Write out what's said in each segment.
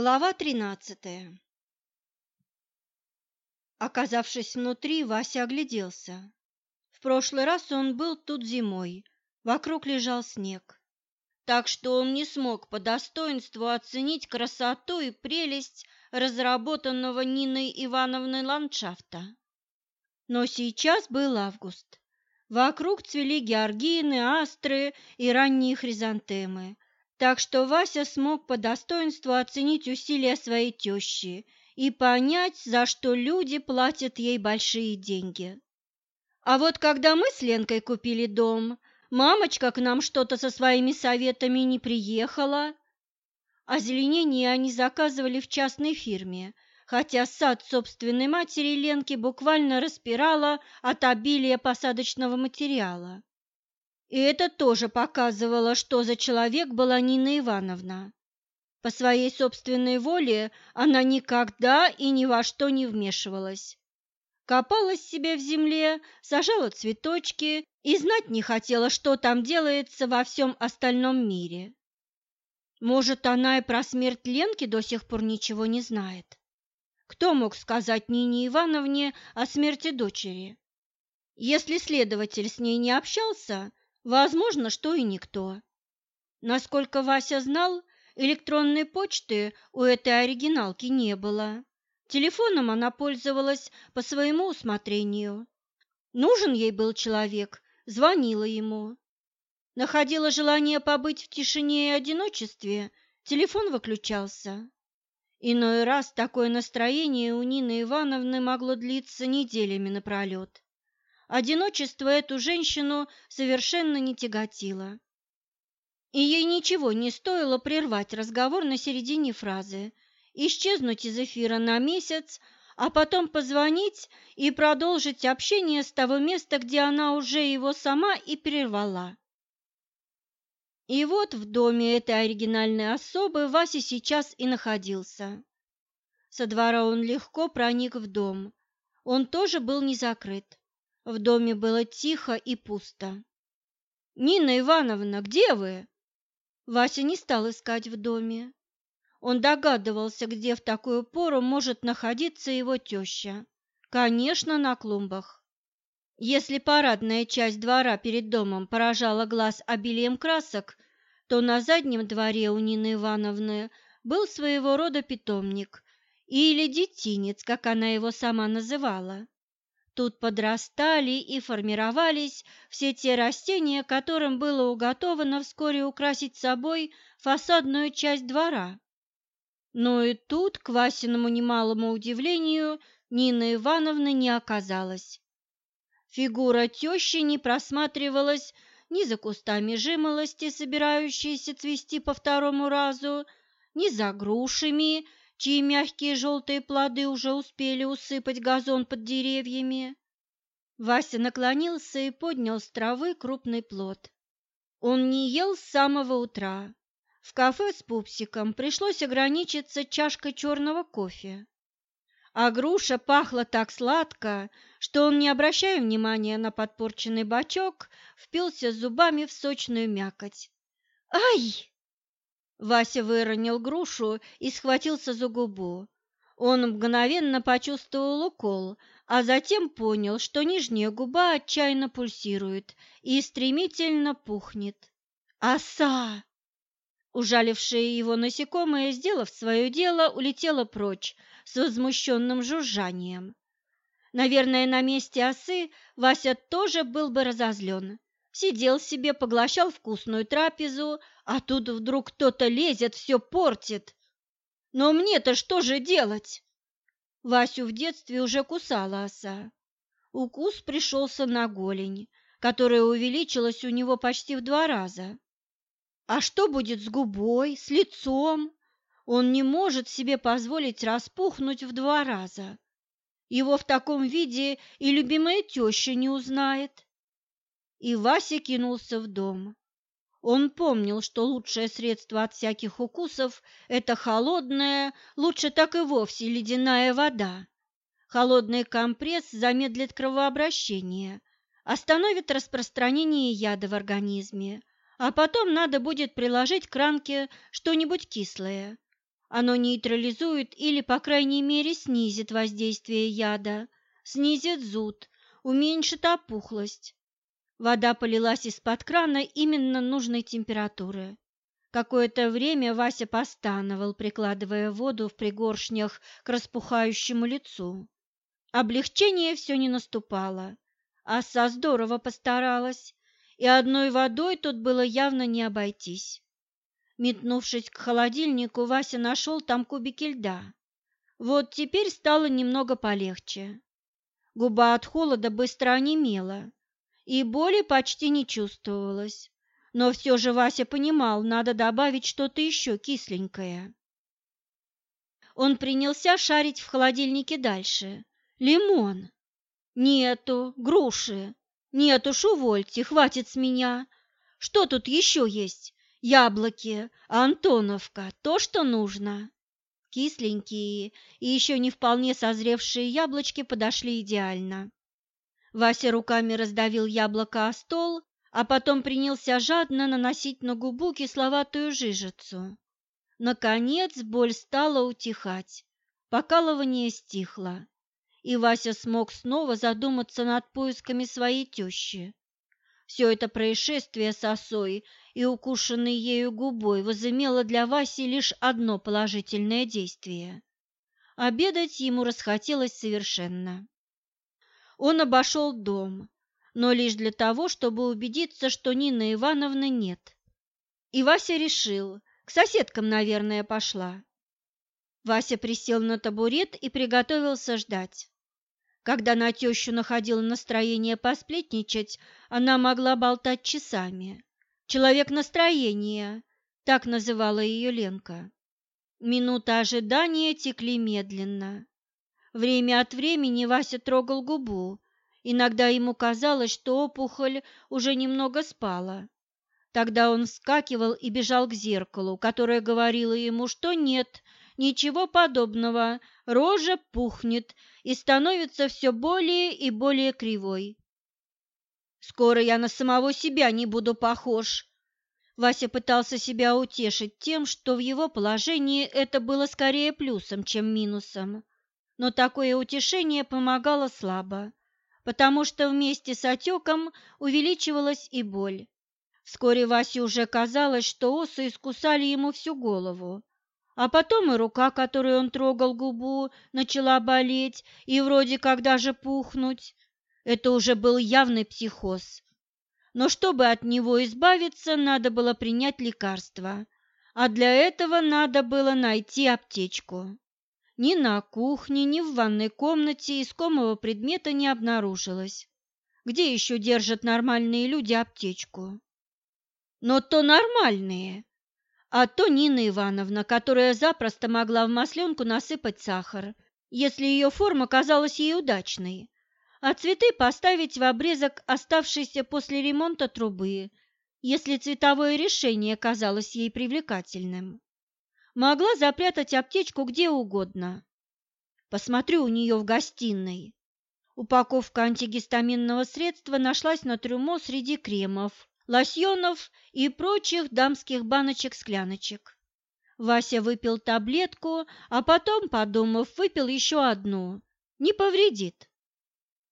Глава тринадцатая Оказавшись внутри, Вася огляделся. В прошлый раз он был тут зимой, вокруг лежал снег. Так что он не смог по достоинству оценить красоту и прелесть разработанного Ниной Ивановной ландшафта. Но сейчас был август. Вокруг цвели георгины, астры и ранние хризантемы – так что Вася смог по достоинству оценить усилия своей тещи и понять, за что люди платят ей большие деньги. А вот когда мы с Ленкой купили дом, мамочка к нам что-то со своими советами не приехала. Озеленение они заказывали в частной фирме, хотя сад собственной матери Ленки буквально распирала от обилия посадочного материала. И это тоже показывало, что за человек была Нина Ивановна. По своей собственной воле она никогда и ни во что не вмешивалась. Копалась себе в земле, сажала цветочки и знать не хотела, что там делается во всем остальном мире. Может, она и про смерть Ленки до сих пор ничего не знает. Кто мог сказать Нине Ивановне о смерти дочери? Если следователь с ней не общался, Возможно, что и никто. Насколько Вася знал, электронной почты у этой оригиналки не было. Телефоном она пользовалась по своему усмотрению. Нужен ей был человек, звонила ему. Находила желание побыть в тишине и одиночестве, телефон выключался. Иной раз такое настроение у Нины Ивановны могло длиться неделями напролет. Одиночество эту женщину совершенно не тяготило. И ей ничего не стоило прервать разговор на середине фразы, исчезнуть из эфира на месяц, а потом позвонить и продолжить общение с того места, где она уже его сама и прервала. И вот в доме этой оригинальной особы Вася сейчас и находился. Со двора он легко проник в дом. Он тоже был не закрыт. В доме было тихо и пусто. «Нина Ивановна, где вы?» Вася не стал искать в доме. Он догадывался, где в такую пору может находиться его теща. Конечно, на клумбах. Если парадная часть двора перед домом поражала глаз обилием красок, то на заднем дворе у Нины Ивановны был своего рода питомник или детинец, как она его сама называла. Тут подрастали и формировались все те растения, которым было уготовано вскоре украсить собой фасадную часть двора. Но и тут, к Васиному немалому удивлению, Нины Ивановны не оказалось. Фигура тещи не просматривалась ни за кустами жимолости, собирающиеся цвести по второму разу, ни за грушами, чьи мягкие желтые плоды уже успели усыпать газон под деревьями. Вася наклонился и поднял с травы крупный плод. Он не ел с самого утра. В кафе с пупсиком пришлось ограничиться чашкой черного кофе. А груша пахла так сладко, что он, не обращая внимания на подпорченный бачок, впился зубами в сочную мякоть. «Ай!» Вася выронил грушу и схватился за губу. Он мгновенно почувствовал укол, а затем понял, что нижняя губа отчаянно пульсирует и стремительно пухнет. «Оса!» Ужалившее его насекомое, сделав свое дело, улетело прочь с возмущенным жужжанием. Наверное, на месте осы Вася тоже был бы разозлен сидел себе, поглощал вкусную трапезу, а тут вдруг кто-то лезет, все портит. Но мне-то что же делать? Васю в детстве уже кусала оса. Укус пришелся на голень, которая увеличилась у него почти в два раза. А что будет с губой, с лицом? Он не может себе позволить распухнуть в два раза. Его в таком виде и любимая теща не узнает и Вася кинулся в дом. Он помнил, что лучшее средство от всяких укусов – это холодная, лучше так и вовсе ледяная вода. Холодный компресс замедлит кровообращение, остановит распространение яда в организме, а потом надо будет приложить к ранке что-нибудь кислое. Оно нейтрализует или, по крайней мере, снизит воздействие яда, снизит зуд, уменьшит опухлость. Вода полилась из-под крана именно нужной температуры. Какое-то время Вася постановал, прикладывая воду в пригоршнях к распухающему лицу. Облегчение все не наступало. Аса здорово постаралась, и одной водой тут было явно не обойтись. Метнувшись к холодильнику, Вася нашел там кубики льда. Вот теперь стало немного полегче. Губа от холода быстро онемела, и боли почти не чувствовалось. Но все же Вася понимал, надо добавить что-то еще кисленькое. Он принялся шарить в холодильнике дальше. Лимон. Нету, груши. Нет уж, увольте, хватит с меня. Что тут еще есть? Яблоки, Антоновка, то, что нужно. Кисленькие и еще не вполне созревшие яблочки подошли идеально. Вася руками раздавил яблоко о стол, а потом принялся жадно наносить на губу кисловатую жижицу. Наконец боль стала утихать, покалывание стихло, и Вася смог снова задуматься над поисками своей тещи. Все это происшествие с осой и укушенной ею губой возымело для Васи лишь одно положительное действие. Обедать ему расхотелось совершенно. Он обошел дом, но лишь для того, чтобы убедиться, что Нины Ивановны нет. И Вася решил, к соседкам, наверное, пошла. Вася присел на табурет и приготовился ждать. Когда на тещу находила настроение посплетничать, она могла болтать часами. «Человек настроения», — так называла ее Ленка. Минуты ожидания текли медленно. Время от времени Вася трогал губу. Иногда ему казалось, что опухоль уже немного спала. Тогда он вскакивал и бежал к зеркалу, которое говорило ему, что нет, ничего подобного, рожа пухнет и становится все более и более кривой. «Скоро я на самого себя не буду похож», Вася пытался себя утешить тем, что в его положении это было скорее плюсом, чем минусом. Но такое утешение помогало слабо, потому что вместе с отеком увеличивалась и боль. Вскоре Васе уже казалось, что осы искусали ему всю голову, а потом и рука, которой он трогал губу, начала болеть и вроде как даже пухнуть. Это уже был явный психоз. Но чтобы от него избавиться, надо было принять лекарство, а для этого надо было найти аптечку. Ни на кухне, ни в ванной комнате искомого предмета не обнаружилось. Где еще держат нормальные люди аптечку? Но то нормальные, а то Нина Ивановна, которая запросто могла в масленку насыпать сахар, если ее форма казалась ей удачной, а цветы поставить в обрезок оставшейся после ремонта трубы, если цветовое решение казалось ей привлекательным. Могла запрятать аптечку где угодно. Посмотрю у нее в гостиной. Упаковка антигистаминного средства нашлась на трюмо среди кремов, лосьонов и прочих дамских баночек-скляночек. Вася выпил таблетку, а потом, подумав, выпил еще одну. Не повредит.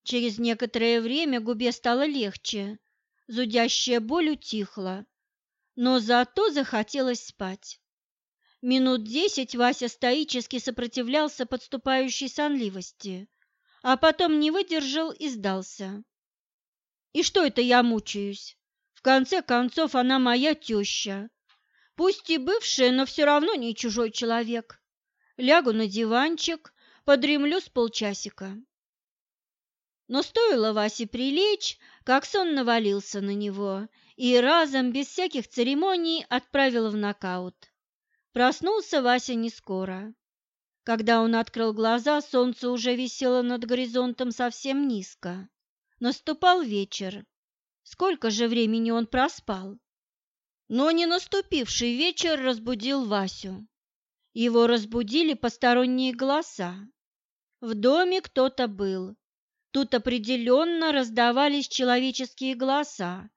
Через некоторое время губе стало легче, зудящая боль утихла, но зато захотелось спать. Минут десять Вася стоически сопротивлялся подступающей сонливости, а потом не выдержал и сдался. «И что это я мучаюсь? конце концов, она моя теща. Пусть и бывшая, но все равно не чужой человек. Лягу на диванчик, подремлю с полчасика. Но стоило Васе прилечь, как сон навалился на него и разом, без всяких церемоний, отправил в нокаут. Проснулся Вася не скоро. Когда он открыл глаза, солнце уже висело над горизонтом совсем низко. Наступал вечер. Сколько же времени он проспал? Но не наступивший вечер разбудил Васю. Его разбудили посторонние голоса. В доме кто-то был. Тут определенно раздавались человеческие голоса,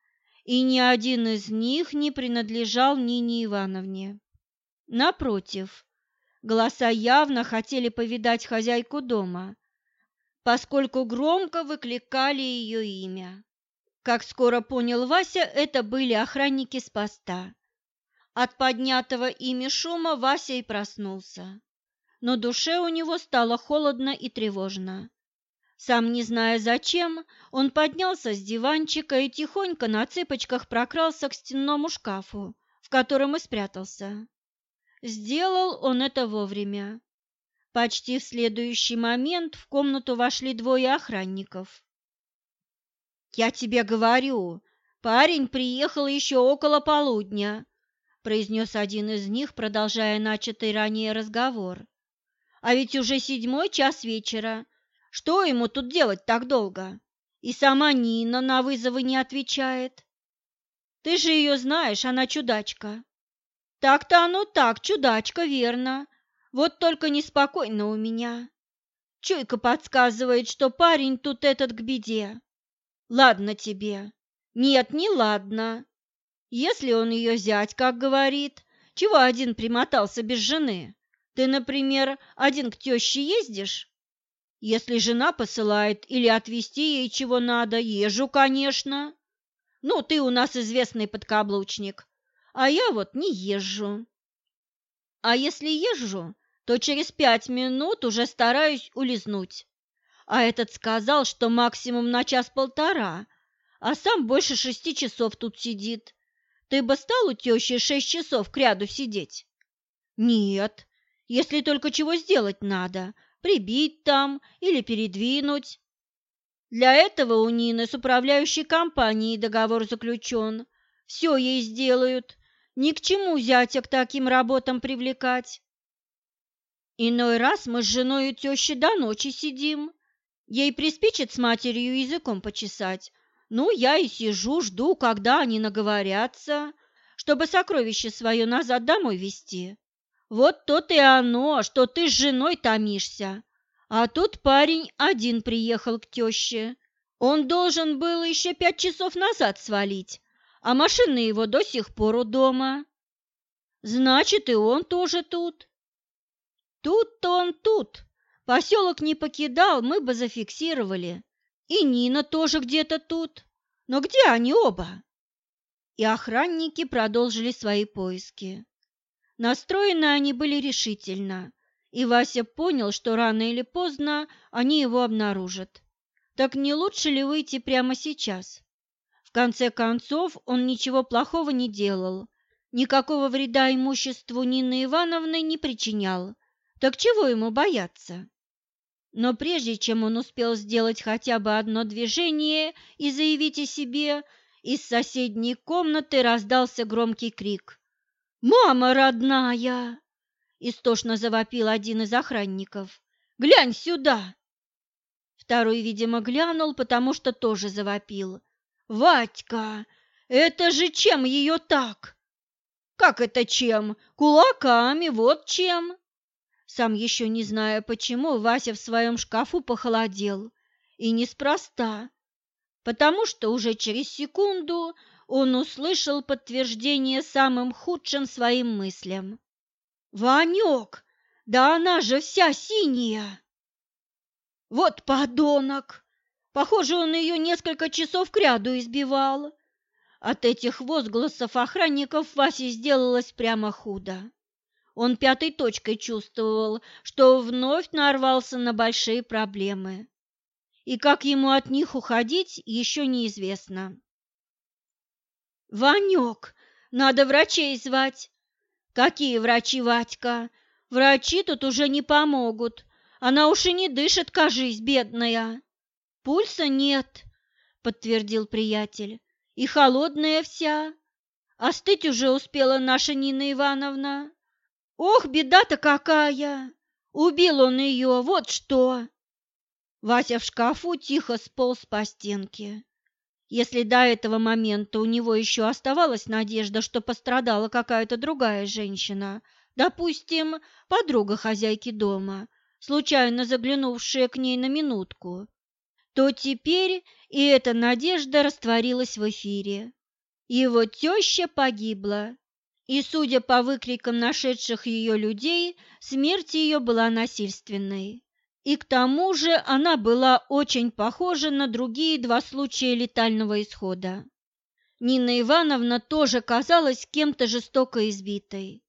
и ни один из них не принадлежал Нине Ивановне. Напротив, Голоса явно хотели повидать хозяйку дома, поскольку громко выкликали ее имя. Как скоро понял Вася, это были охранники с поста. От поднятого ими шума Вася и проснулся. Но душе у него стало холодно и тревожно. Сам не зная зачем, он поднялся с диванчика и тихонько на цыпочках прокрался к стенному шкафу, в котором и спрятался. Сделал он это вовремя. Почти в следующий момент в комнату вошли двое охранников. «Я тебе говорю, парень приехал еще около полудня», произнес один из них, продолжая начатый ранее разговор. «А ведь уже седьмой час вечера, что ему тут делать так долго? И сама Нина на вызовы не отвечает. Ты же ее знаешь, она чудачка. Так-то оно так, чудачка, верно. Вот только неспокойно у меня. Чуйка подсказывает, что парень тут этот к беде. Ладно тебе. Нет, не ладно. Если он ее зять, как говорит, чего один примотался без жены? Ты, например, один к теще ездишь? Если жена посылает или отвезти ей чего надо, езжу, конечно. Ну, ты у нас известный подкаблучник, а я вот не езжу. А если езжу, то через пять минут уже стараюсь улизнуть. А этот сказал, что максимум на час-полтора, а сам больше шести часов тут сидит. Ты бы стал у тещи шесть часов кряду сидеть? Нет, если только чего сделать надо – прибить там или передвинуть. Для этого у Нины с управляющей компанией договор заключен. Все ей сделают. Ни к чему зятя к таким работам привлекать. Иной раз мы с женой у тещи до ночи сидим. Ей приспичит с матерью языком почесать. Ну, я и сижу, жду, когда они наговорятся, чтобы сокровище свое назад домой везти. Вот то-то и оно, что ты с женой томишься. А тут парень один приехал к теще. Он должен был еще пять часов назад свалить, а машина его до сих пор у дома. Значит, и он тоже тут. Тут-то он тут. Поселок не покидал, мы бы зафиксировали. И Нина тоже где-то тут. Но где они оба? И охранники продолжили свои поиски. Настроены они были решительно, и Вася понял, что рано или поздно они его обнаружат. Так не лучше ли выйти прямо сейчас? В конце концов, он ничего плохого не делал, никакого вреда имуществу Нины Ивановны не причинял. Так чего ему бояться? Но прежде чем он успел сделать хотя бы одно движение и заявить о себе, из соседней комнаты раздался громкий крик. «Мама родная!» – истошно завопил один из охранников. «Глянь сюда!» Второй, видимо, глянул, потому что тоже завопил. «Ватька, это же чем ее так?» «Как это чем? Кулаками, вот чем!» Сам еще не зная почему, Вася в своем шкафу похолодел. И неспроста, потому что уже через секунду он услышал подтверждение самым худшим своим мыслям. «Ванек, да она же вся синяя!» «Вот подонок! Похоже, он ее несколько часов кряду избивал!» От этих возгласов охранников Васе сделалось прямо худо. Он пятой точкой чувствовал, что вновь нарвался на большие проблемы. И как ему от них уходить, еще неизвестно. Ванек, надо врачей звать. Какие врачи, Ватька? Врачи тут уже не помогут. Она уж и не дышит, кажись, бедная. Пульса нет, подтвердил приятель. И холодная вся. Остыть уже успела наша Нина Ивановна. Ох, беда-то какая! Убил он ее, вот что! Вася в шкафу тихо сполз по стенке. Если до этого момента у него еще оставалась надежда, что пострадала какая-то другая женщина, допустим, подруга хозяйки дома, случайно заглянувшая к ней на минутку, то теперь и эта надежда растворилась в эфире. Его теща погибла, И, судя по выкрикам нашедших ее людей, смерть ее была насильственной. И к тому же она была очень похожа на другие два случая летального исхода. Нина Ивановна тоже казалась кем-то жестоко избитой.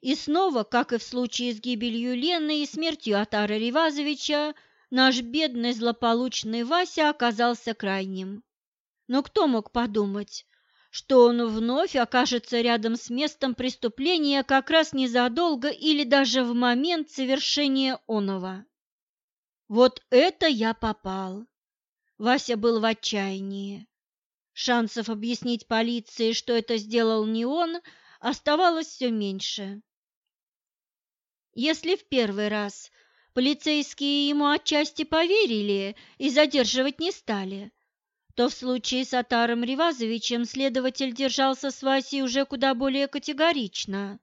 И снова, как и в случае с гибелью Лены и смертью Атара Ревазовича, наш бедный злополучный Вася оказался крайним. Но кто мог подумать, что он вновь окажется рядом с местом преступления как раз незадолго или даже в момент совершения оного? Вот это я попал! Вася был в отчаянии. Шансов объяснить полиции, что это сделал не он, оставалось все меньше. Если в первый раз полицейские ему отчасти поверили и задерживать не стали, то в случае с Атаром Ривазовичем следователь держался с Васей уже куда более категорично.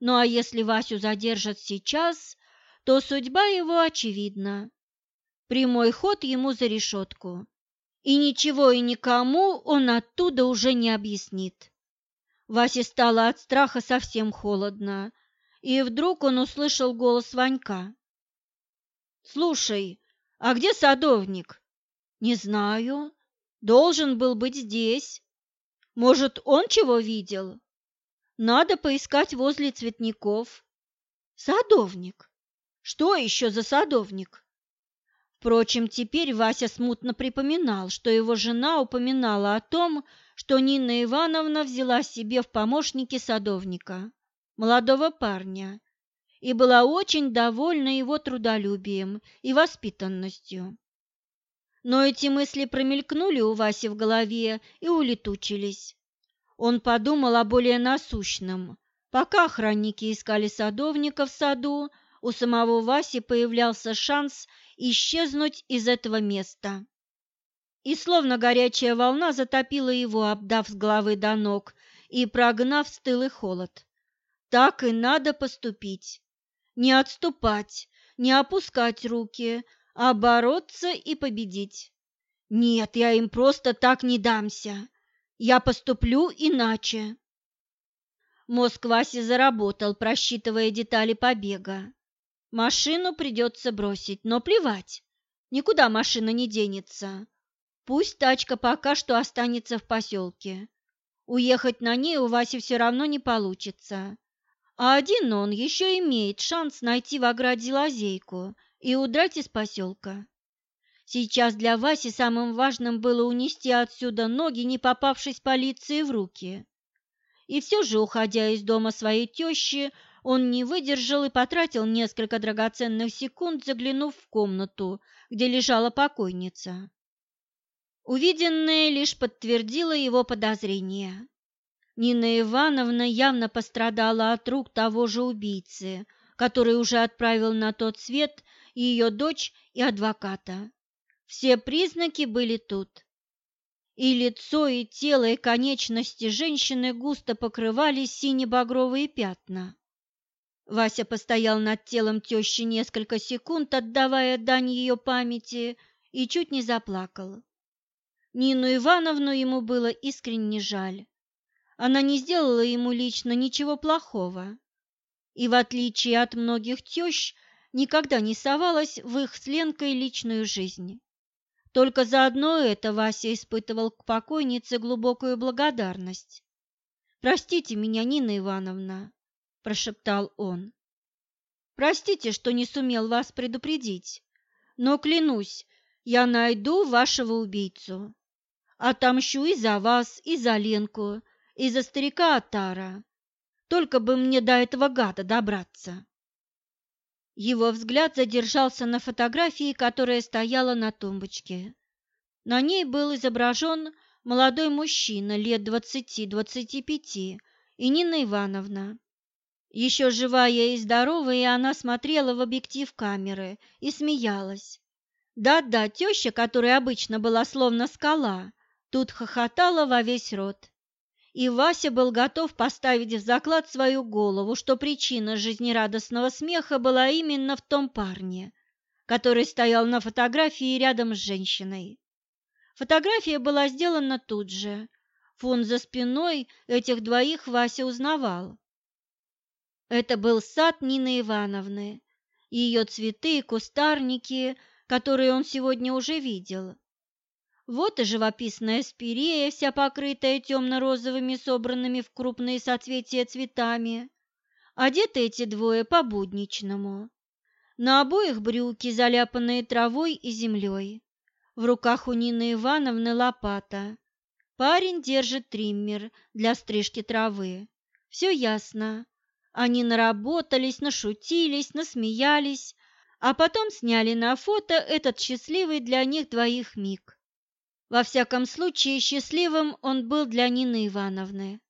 Ну а если Васю задержат сейчас, то судьба его очевидна. Прямой ход ему за решетку и ничего и никому он оттуда уже не объяснит. Васе стало от страха совсем холодно, и вдруг он услышал голос Ванька. «Слушай, а где садовник?» «Не знаю. Должен был быть здесь. Может, он чего видел? Надо поискать возле цветников. Садовник? Что еще за садовник?» Впрочем, теперь Вася смутно припоминал, что его жена упоминала о том, что Нина Ивановна взяла себе в помощники садовника, молодого парня, и была очень довольна его трудолюбием и воспитанностью. Но эти мысли промелькнули у Васи в голове и улетучились. Он подумал о более насущном. Пока охранники искали садовника в саду, у самого Васи появлялся шанс исчезнуть из этого места. И словно горячая волна затопила его, обдав с головы до ног и прогнав стылый холод. Так и надо поступить. Не отступать, не опускать руки, а бороться и победить. Нет, я им просто так не дамся. Я поступлю иначе. Мозг Васи заработал, просчитывая детали побега. Машину придется бросить, но плевать. Никуда машина не денется. Пусть тачка пока что останется в поселке. Уехать на ней у Васи все равно не получится. А один он еще имеет шанс найти в ограде лазейку и удрать из поселка. Сейчас для Васи самым важным было унести отсюда ноги, не попавшись полиции в руки. И все же, уходя из дома своей тещи, он не выдержал и потратил несколько драгоценных секунд, заглянув в комнату, где лежала покойница. Увиденное лишь подтвердило его подозрения. Нина Ивановна явно пострадала от рук того же убийцы, который уже отправил на тот свет ее дочь и адвоката. Все признаки были тут. И лицо, и тело, и конечности женщины густо покрывали сине-багровые пятна. Вася постоял над телом тещи несколько секунд, отдавая дань ее памяти, и чуть не заплакал. Нину Ивановну ему было искренне жаль. Она не сделала ему лично ничего плохого. И, в отличие от многих тещ, никогда не совалась в их с Ленкой личную жизнь. Только за одно это Вася испытывал к покойнице глубокую благодарность. «Простите меня, Нина Ивановна, – прошептал он. «Простите, что не сумел вас предупредить, но, клянусь, я найду вашего убийцу. Отомщу и за вас, и за Ленку, и за старика Атара. Только бы мне до этого гада добраться». Его взгляд задержался на фотографии, которая стояла на тумбочке. На ней был изображен молодой мужчина лет двадцати-двадцати пяти и Нина Ивановна. Еще живая и здоровая, она смотрела в объектив камеры и смеялась. Да-да, теща, которая обычно была словно скала, тут хохотала во весь рот. И Вася был готов поставить в заклад свою голову, что причина жизнерадостного смеха была именно в том парне, который стоял на фотографии рядом с женщиной. Фотография была сделана тут же, Фон за спиной этих двоих Вася узнавал. Это был сад Нины Ивановны, ее цветы и кустарники, которые он сегодня уже видел. Вот и живописная спирея, вся покрытая темно-розовыми, собранными в крупные соцветия цветами. Одеты эти двое по-будничному. На обоих брюки, заляпанные травой и землей. В руках у Нины Ивановны лопата. Парень держит триммер для стрижки травы. Все ясно. Они наработались, нашутились, насмеялись, а потом сняли на фото этот счастливый для них двоих миг. Во всяком случае, счастливым он был для Нины Ивановны.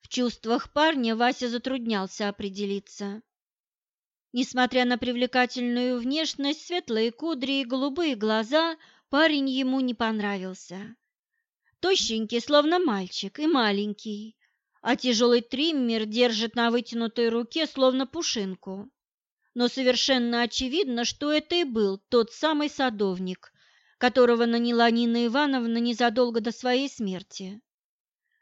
В чувствах парня Вася затруднялся определиться. Несмотря на привлекательную внешность, светлые кудри и голубые глаза, парень ему не понравился. Тощенький, словно мальчик, и маленький, а тяжелый триммер держит на вытянутой руке, словно пушинку. Но совершенно очевидно, что это и был тот самый садовник, которого наняла Нина Ивановна незадолго до своей смерти.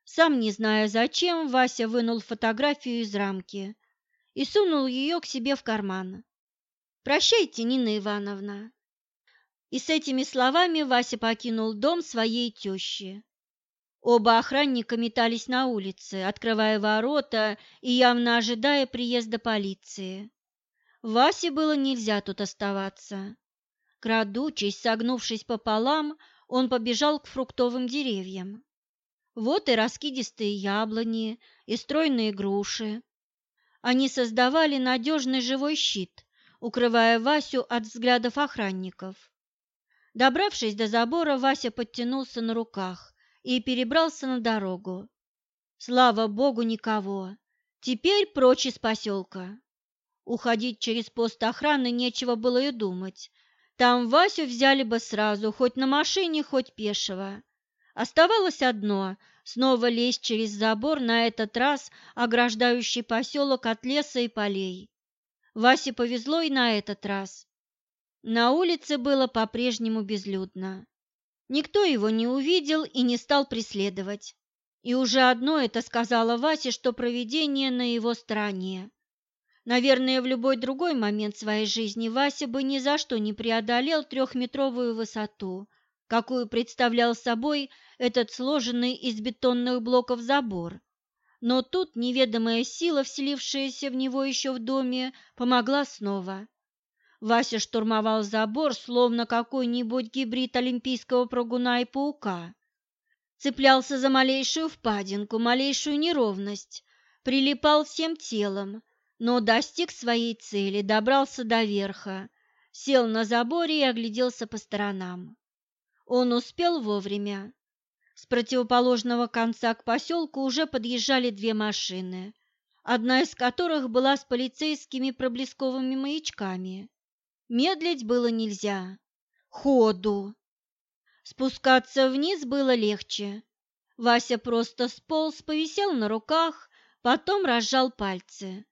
Сам не зная зачем, Вася вынул фотографию из рамки и сунул ее к себе в карман. «Прощайте, Нина Ивановна». И с этими словами Вася покинул дом своей тещи. Оба охранника метались на улице, открывая ворота и явно ожидая приезда полиции. Васе было нельзя тут оставаться. Крадучись, согнувшись пополам, он побежал к фруктовым деревьям. Вот и раскидистые яблони, и стройные груши. Они создавали надежный живой щит, укрывая Васю от взглядов охранников. Добравшись до забора, Вася подтянулся на руках и перебрался на дорогу. Слава богу, никого. Теперь прочь из поселка. Уходить через пост охраны нечего было и думать. Там Васю взяли бы сразу, хоть на машине, хоть пешего. Оставалось одно – снова лезть через забор, на этот раз ограждающий поселок от леса и полей. Васе повезло и на этот раз. На улице было по-прежнему безлюдно. Никто его не увидел и не стал преследовать. И уже одно это сказала Васе, что провидение на его стороне. Наверное, в любой другой момент своей жизни Вася бы ни за что не преодолел трехметровую высоту, какую представлял собой этот сложенный из бетонных блоков забор. Но тут неведомая сила, вселившаяся в него еще в доме, помогла снова. Вася штурмовал забор, словно какой-нибудь гибрид олимпийского прыгуна и паука. Цеплялся за малейшую впадинку, малейшую неровность, прилипал всем телом, но достиг своей цели, добрался до верха, сел на заборе и огляделся по сторонам. Он успел вовремя. С противоположного конца к поселку уже подъезжали две машины, одна из которых была с полицейскими проблесковыми маячками. Медлить было нельзя. Ходу! Спускаться вниз было легче. Вася просто сполз, повисел на руках, потом разжал пальцы.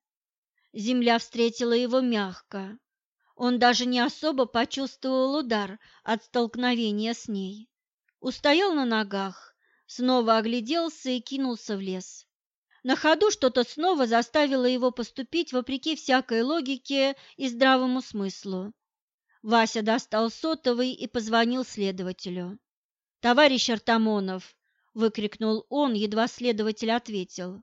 Земля встретила его мягко. Он даже не особо почувствовал удар от столкновения с ней. Устоял на ногах, снова огляделся и кинулся в лес. На ходу что-то снова заставило его поступить вопреки всякой логике и здравому смыслу. Вася достал сотовый и позвонил следователю. «Товарищ Артамонов!» – выкрикнул он, едва следователь ответил.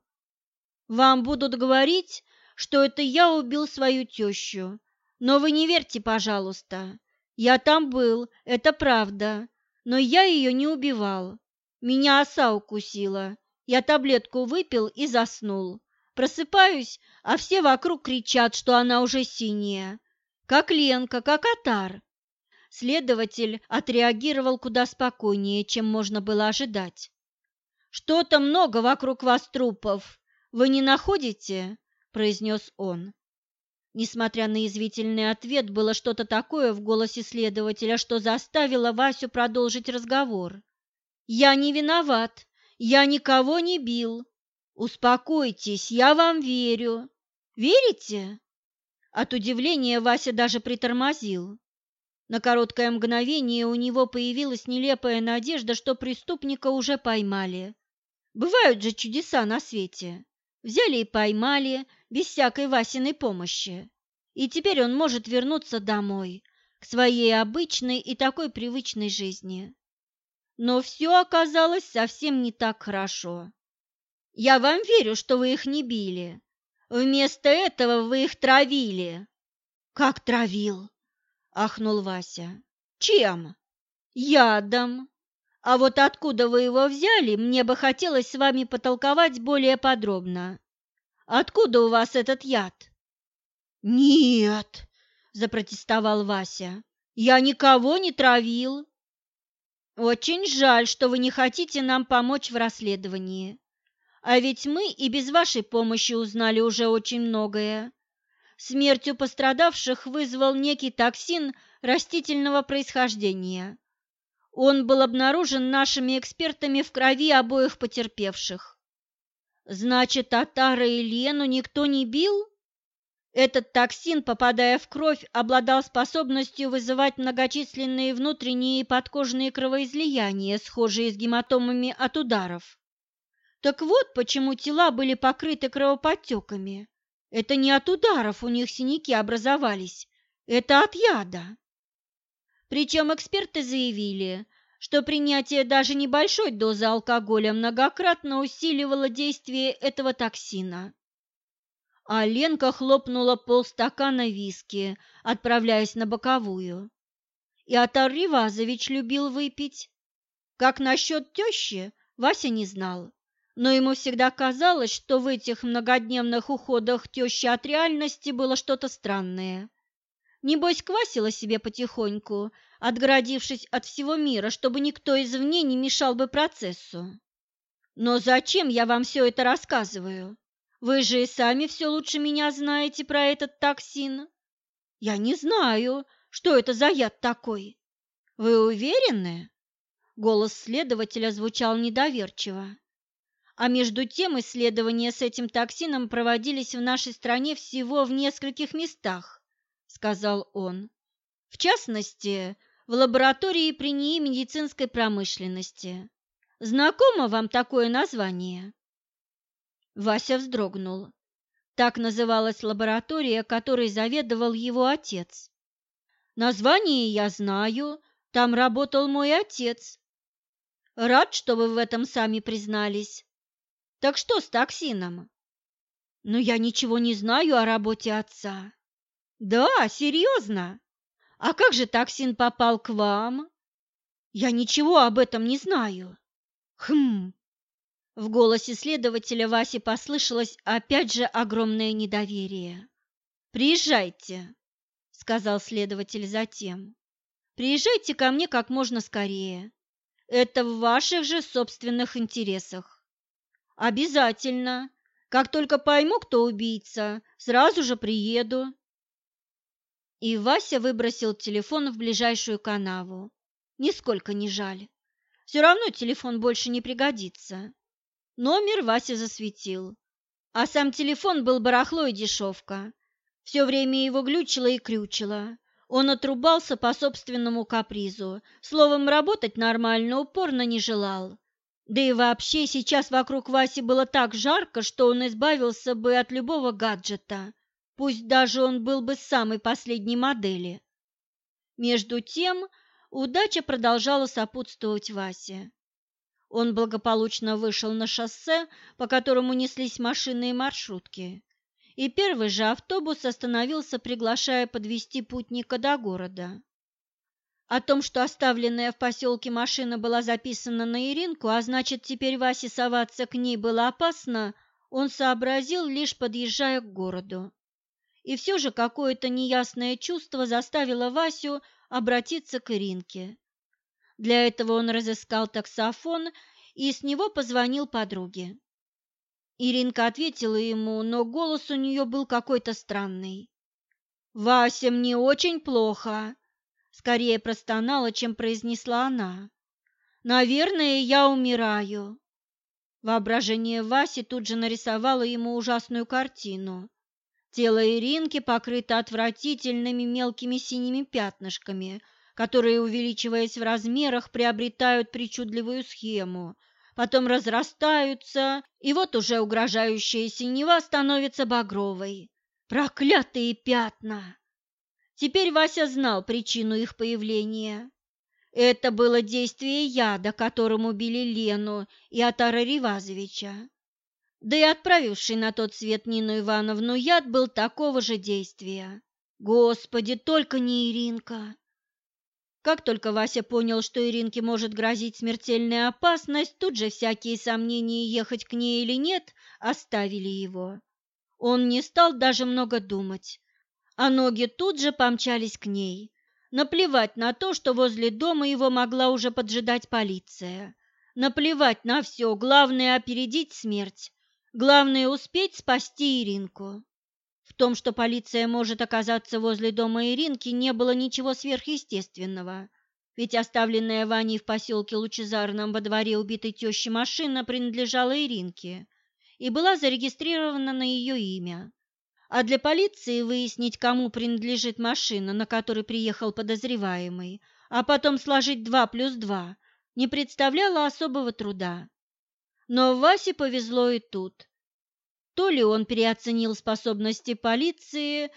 «Вам будут говорить, что это я убил свою тещу. Но вы не верьте, пожалуйста. Я там был, это правда, но я ее не убивал. Меня оса укусила. Я таблетку выпил и заснул. Просыпаюсь, а все вокруг кричат, что она уже синяя. Как Ленка, как Атар. Следователь отреагировал куда спокойнее, чем можно было ожидать. «Что-то много вокруг вас трупов. Вы не находите?» – произнес он. Несмотря на извительный ответ, было что-то такое в голосе следователя, что заставило Васю продолжить разговор. «Я не виноват, я никого не бил. Успокойтесь, я вам верю. Верите?» От удивления Вася даже притормозил. На короткое мгновение у него появилась нелепая надежда, что преступника уже поймали. Бывают же чудеса на свете. Взяли и поймали, без всякой Васиной помощи. И теперь он может вернуться домой, к своей обычной и такой привычной жизни. Но все оказалось совсем не так хорошо. Я вам верю, что вы их не били. Вместо этого вы их травили. Как травил? ахнул Вася. Чем? Ядом. А вот откуда вы его взяли, мне бы хотелось с вами потолковать более подробно. Откуда у вас этот яд? Нет, запротестовал Вася. Я никого не травил. Очень жаль, что вы не хотите нам помочь в расследовании. А ведь мы и без вашей помощи узнали уже очень многое. Смертью пострадавших вызвал некий токсин растительного происхождения. Он был обнаружен нашими экспертами в крови обоих потерпевших. Значит, Татара и Лену никто не бил? Этот токсин, попадая в кровь, обладал способностью вызывать многочисленные внутренние и подкожные кровоизлияния, схожие с гематомами от ударов. Так вот, почему тела были покрыты кровоподтеками. Это не от ударов у них синяки образовались, это от яда. Причем эксперты заявили, что принятие даже небольшой дозы алкоголя многократно усиливало действие этого токсина. А Ленка хлопнула полстакана виски, отправляясь на боковую. И Атар Ривазович любил выпить. Как насчет тещи, Вася не знал, но ему всегда казалось, что в этих многодневных уходах тещи от реальности было что-то странное. Небось, квасила себе потихоньку, отгородившись от всего мира, чтобы никто извне не мешал бы процессу. Но зачем я вам все это рассказываю? Вы же и сами все лучше меня знаете про этот токсин. Я не знаю, что это за яд такой. Вы уверены? Голос следователя звучал недоверчиво. А между тем исследования с этим токсином проводились в нашей стране всего в нескольких местах сказал он. В частности, в лаборатории при НИИ медицинской промышленности. Знакомо вам такое название? Вася вздрогнул. Так называлась лаборатория, которой заведовал его отец. Название я знаю, там работал мой отец. Рад, что вы в этом сами признались. Так что с токсином? Но я ничего не знаю о работе отца. Да, серьезно? А как же токсин попал к вам? Я ничего об этом не знаю. Хм. В голосе следователя Васи послышалось опять же огромное недоверие. Приезжайте, сказал следователь затем. Приезжайте ко мне как можно скорее. Это в ваших же собственных интересах. Обязательно. Как только пойму, кто убийца, сразу же приеду. И Вася выбросил телефон в ближайшую канаву. Нисколько не жаль. Все равно телефон больше не пригодится. Номер Вася засветил. А сам телефон был барахло и дешевка. Все время его глючило и крючило. Он отрубался по собственному капризу. Словом, работать нормально упорно не желал. Да и вообще сейчас вокруг Васи было так жарко, что он избавился бы от любого гаджета пусть даже он был бы самой последней модели. Между тем, удача продолжала сопутствовать Васе. Он благополучно вышел на шоссе, по которому неслись машины и маршрутки, и первый же автобус остановился, приглашая подвести путника до города. О том, что оставленная в поселке машина была записана на Иринку, а значит, теперь Васе соваться к ней было опасно, он сообразил, лишь подъезжая к городу. И все же какое-то неясное чувство заставило Васю обратиться к Иринке. Для этого он разыскал таксофон и с него позвонил подруге. Иринка ответила ему, но голос у нее был какой-то странный. «Вася, мне очень плохо», — скорее простонала, чем произнесла она. «Наверное, я умираю». Воображение Васи тут же нарисовало ему ужасную картину. Тело Иринки покрыто отвратительными мелкими синими пятнышками, которые, увеличиваясь в размерах, приобретают причудливую схему, потом разрастаются, и вот уже угрожающая синева становится багровой. Проклятые пятна! Теперь Вася знал причину их появления. Это было действие яда, которым убили Лену и Атара Ривазовича. Да и отправивший на тот свет Нину Ивановну яд был такого же действия. Господи, только не Иринка! Как только Вася понял, что Иринке может грозить смертельная опасность, тут же всякие сомнения, ехать к ней или нет, оставили его. Он не стал даже много думать, а ноги тут же помчались к ней. Наплевать на то, что возле дома его могла уже поджидать полиция. Наплевать на все, главное опередить смерть, главное успеть спасти Иринку. В том, что полиция может оказаться возле дома Иринки, не было ничего сверхъестественного, ведь оставленная Ваней в поселке Лучезарном во дворе убитой тещи машина принадлежала Иринке и была зарегистрирована на ее имя. А для полиции выяснить, кому принадлежит машина, на которой приехал подозреваемый, а потом сложить два плюс два, не представляло особого труда. Но Васе повезло и тут. То ли он переоценил способности полиции,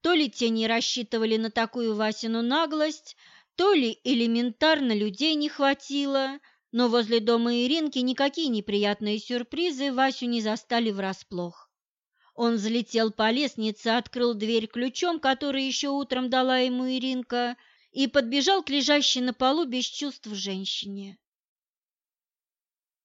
то ли те не рассчитывали на такую Васину наглость, то ли элементарно людей не хватило, но возле дома Иринки никакие неприятные сюрпризы Васю не застали врасплох. Он взлетел по лестнице, открыл дверь ключом, который еще утром дала ему Иринка, и подбежал к лежащей на полу без чувств женщине.